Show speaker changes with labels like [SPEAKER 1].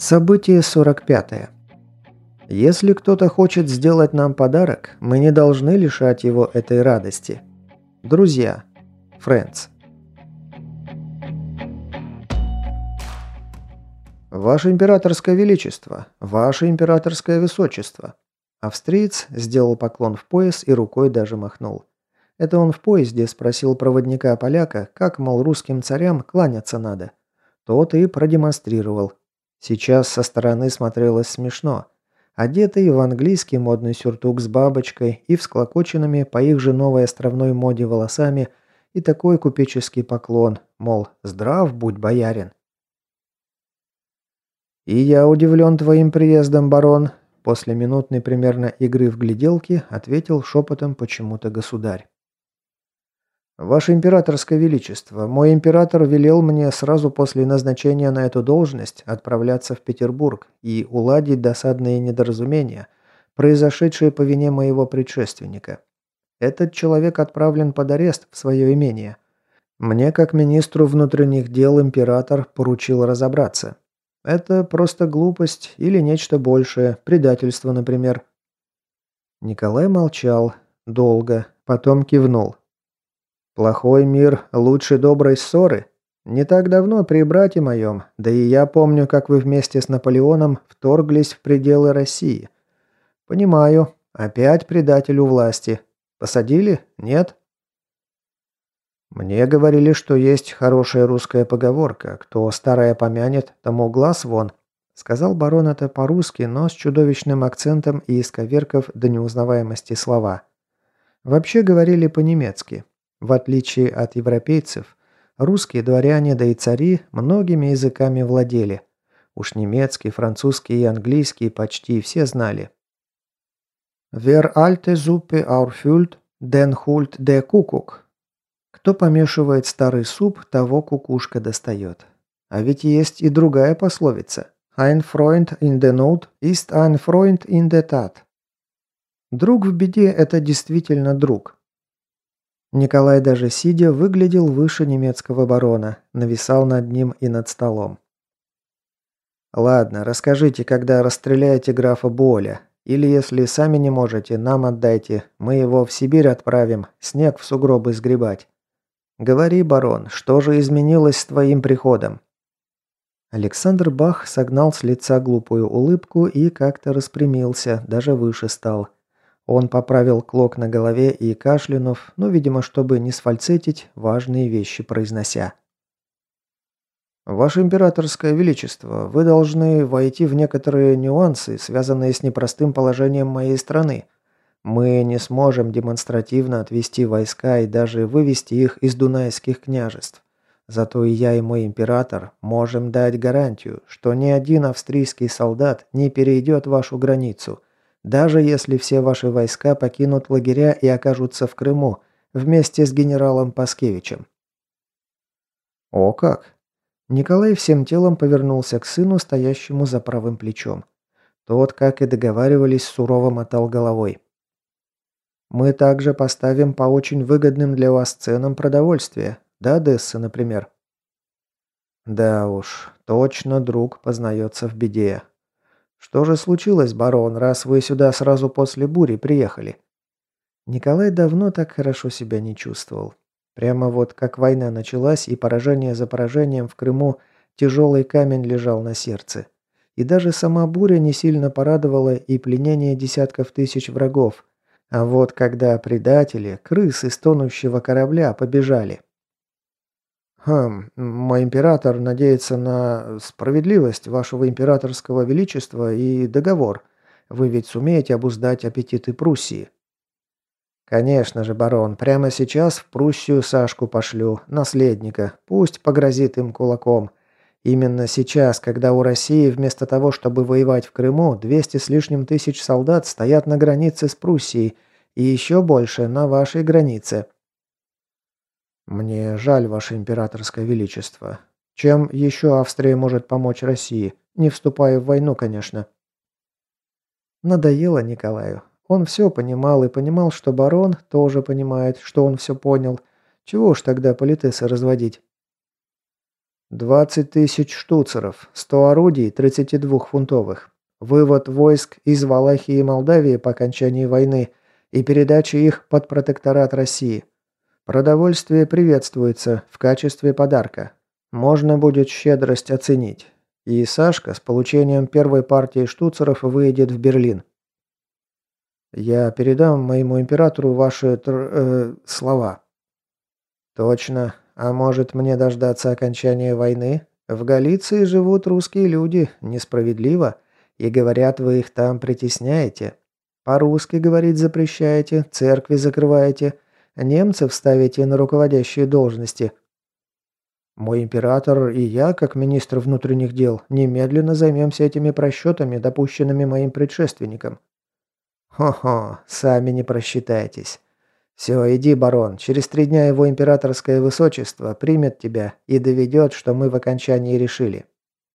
[SPEAKER 1] Событие 45. Если кто-то хочет сделать нам подарок, мы не должны лишать его этой радости. Друзья. Friends. «Ваше императорское величество! Ваше императорское высочество!» Австриец сделал поклон в пояс и рукой даже махнул. Это он в поезде спросил проводника-поляка, как, мол, русским царям кланяться надо. Тот и продемонстрировал. Сейчас со стороны смотрелось смешно. Одетый в английский модный сюртук с бабочкой и всклокоченными по их же новой островной моде волосами и такой купеческий поклон, мол, здрав будь, боярин. «И я удивлен твоим приездом, барон», после минутной примерно игры в гляделки ответил шепотом почему-то государь. «Ваше императорское величество, мой император велел мне сразу после назначения на эту должность отправляться в Петербург и уладить досадные недоразумения, произошедшие по вине моего предшественника. Этот человек отправлен под арест в свое имение. Мне, как министру внутренних дел, император поручил разобраться. Это просто глупость или нечто большее, предательство, например». Николай молчал. Долго. Потом кивнул. Плохой мир лучше доброй ссоры. Не так давно при брате моем, да и я помню, как вы вместе с Наполеоном вторглись в пределы России. Понимаю, опять предателю власти. Посадили? Нет? Мне говорили, что есть хорошая русская поговорка «Кто старое помянет, тому глаз вон», сказал барон это по-русски, но с чудовищным акцентом и исковерков до неузнаваемости слова. Вообще говорили по-немецки, в отличие от европейцев, русские дворяне, да и цари многими языками владели. Уж немецкий, французский и английский почти все знали. «Wer alte Suppe aufüllt, den holt der Kuckuck». Кто помешивает старый суп, того кукушка достает. А ведь есть и другая пословица. «Ein Freund in der Not ist ein Freund in der Tat». Друг в беде – это действительно друг. Николай даже сидя выглядел выше немецкого барона, нависал над ним и над столом. «Ладно, расскажите, когда расстреляете графа Боля. Или, если сами не можете, нам отдайте. Мы его в Сибирь отправим, снег в сугробы сгребать. Говори, барон, что же изменилось с твоим приходом?» Александр Бах согнал с лица глупую улыбку и как-то распрямился, даже выше стал – он поправил клок на голове и кашлянув, ну, видимо, чтобы не сфальцетить, важные вещи произнося. «Ваше императорское величество, вы должны войти в некоторые нюансы, связанные с непростым положением моей страны. Мы не сможем демонстративно отвести войска и даже вывести их из дунайских княжеств. Зато и я, и мой император можем дать гарантию, что ни один австрийский солдат не перейдет вашу границу – даже если все ваши войска покинут лагеря и окажутся в Крыму вместе с генералом Паскевичем. О как! Николай всем телом повернулся к сыну, стоящему за правым плечом. Тот, как и договаривались, сурово мотал головой. «Мы также поставим по очень выгодным для вас ценам продовольствие. Да, Одессы, например?» «Да уж, точно друг познается в беде. «Что же случилось, барон, раз вы сюда сразу после бури приехали?» Николай давно так хорошо себя не чувствовал. Прямо вот как война началась и поражение за поражением в Крыму, тяжелый камень лежал на сердце. И даже сама буря не сильно порадовала и пленение десятков тысяч врагов. А вот когда предатели, крысы с тонущего корабля побежали, «Хм, мой император надеется на справедливость вашего императорского величества и договор. Вы ведь сумеете обуздать аппетиты Пруссии?» «Конечно же, барон, прямо сейчас в Пруссию Сашку пошлю, наследника, пусть погрозит им кулаком. Именно сейчас, когда у России вместо того, чтобы воевать в Крыму, 200 с лишним тысяч солдат стоят на границе с Пруссией и еще больше на вашей границе». «Мне жаль, Ваше Императорское Величество. Чем еще Австрия может помочь России? Не вступая в войну, конечно». Надоело Николаю. Он все понимал и понимал, что барон тоже понимает, что он все понял. Чего уж тогда политесы разводить? 20 тысяч штуцеров, 100 орудий 32-фунтовых. Вывод войск из Валахии и Молдавии по окончании войны и передача их под протекторат России. Продовольствие приветствуется в качестве подарка. Можно будет щедрость оценить. И Сашка с получением первой партии штуцеров выедет в Берлин. Я передам моему императору ваши тр... Э, слова. Точно. А может мне дождаться окончания войны? В Галиции живут русские люди, несправедливо, и говорят, вы их там притесняете. По-русски говорить запрещаете, церкви закрываете, немцев ставите на руководящие должности. Мой император и я, как министр внутренних дел, немедленно займемся этими просчетами, допущенными моим предшественником. Хо-хо, сами не просчитайтесь. Все, иди, барон, через три дня его императорское высочество примет тебя и доведет, что мы в окончании решили.